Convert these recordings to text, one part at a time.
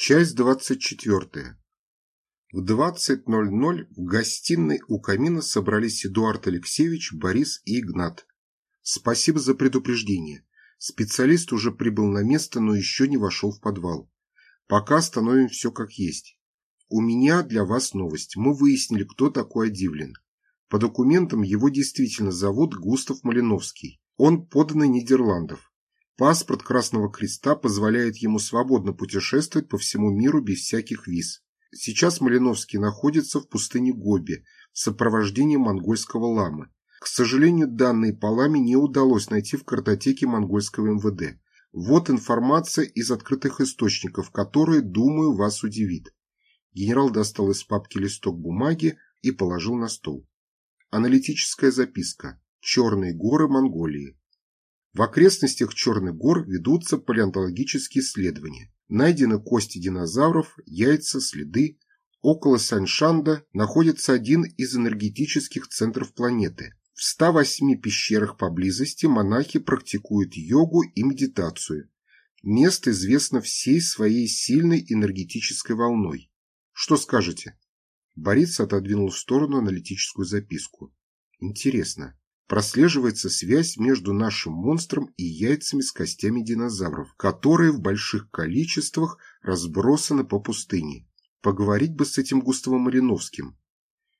Часть 24. В 20.00 в гостиной у камина собрались Эдуард Алексеевич, Борис и Игнат. Спасибо за предупреждение. Специалист уже прибыл на место, но еще не вошел в подвал. Пока остановим все как есть. У меня для вас новость. Мы выяснили, кто такой Адивлин. По документам его действительно зовут Густав Малиновский. Он поданный Нидерландов. Паспорт Красного Креста позволяет ему свободно путешествовать по всему миру без всяких виз. Сейчас Малиновский находится в пустыне Гоби в сопровождении монгольского ламы. К сожалению, данные по ламе не удалось найти в картотеке монгольского МВД. Вот информация из открытых источников, которая, думаю, вас удивит. Генерал достал из папки листок бумаги и положил на стол. Аналитическая записка. Черные горы Монголии. В окрестностях Черных гор ведутся палеонтологические исследования. Найдены кости динозавров, яйца, следы. Около Саньшанда находится один из энергетических центров планеты. В 108 пещерах поблизости монахи практикуют йогу и медитацию. Место известно всей своей сильной энергетической волной. Что скажете? Борис отодвинул в сторону аналитическую записку. Интересно, прослеживается связь между нашим монстром и яйцами с костями динозавров, которые в больших количествах разбросаны по пустыне. Поговорить бы с этим Густавом Мариновским.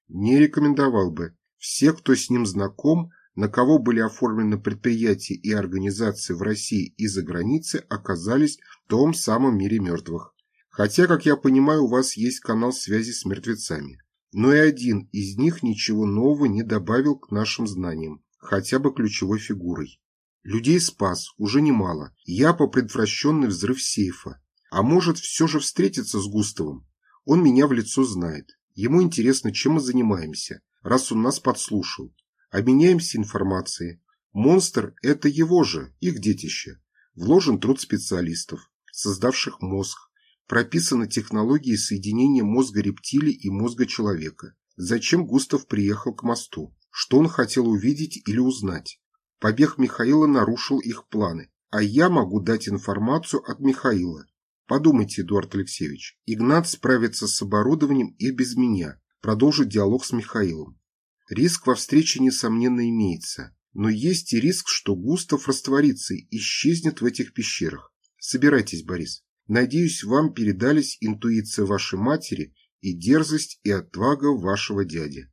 Не рекомендовал бы. Все, кто с ним знаком, на кого были оформлены предприятия и организации в России и за границей, оказались в том самом мире мертвых. Хотя, как я понимаю, у вас есть канал связи с мертвецами но и один из них ничего нового не добавил к нашим знаниям, хотя бы ключевой фигурой. Людей спас, уже немало. Я по предотвращенный взрыв сейфа. А может, все же встретиться с Густавом? Он меня в лицо знает. Ему интересно, чем мы занимаемся, раз он нас подслушал. Обменяемся информацией. Монстр – это его же, их детище. Вложен труд специалистов, создавших мозг, прописаны технологии соединения мозга рептилий и мозга человека. Зачем Густав приехал к мосту? Что он хотел увидеть или узнать? Побег Михаила нарушил их планы, а я могу дать информацию от Михаила. Подумайте, Эдуард Алексеевич, Игнат справится с оборудованием и без меня, продолжит диалог с Михаилом. Риск во встрече, несомненно, имеется, но есть и риск, что Густав растворится и исчезнет в этих пещерах. Собирайтесь, Борис. Надеюсь, вам передались интуиция вашей матери и дерзость и отвага вашего дяди.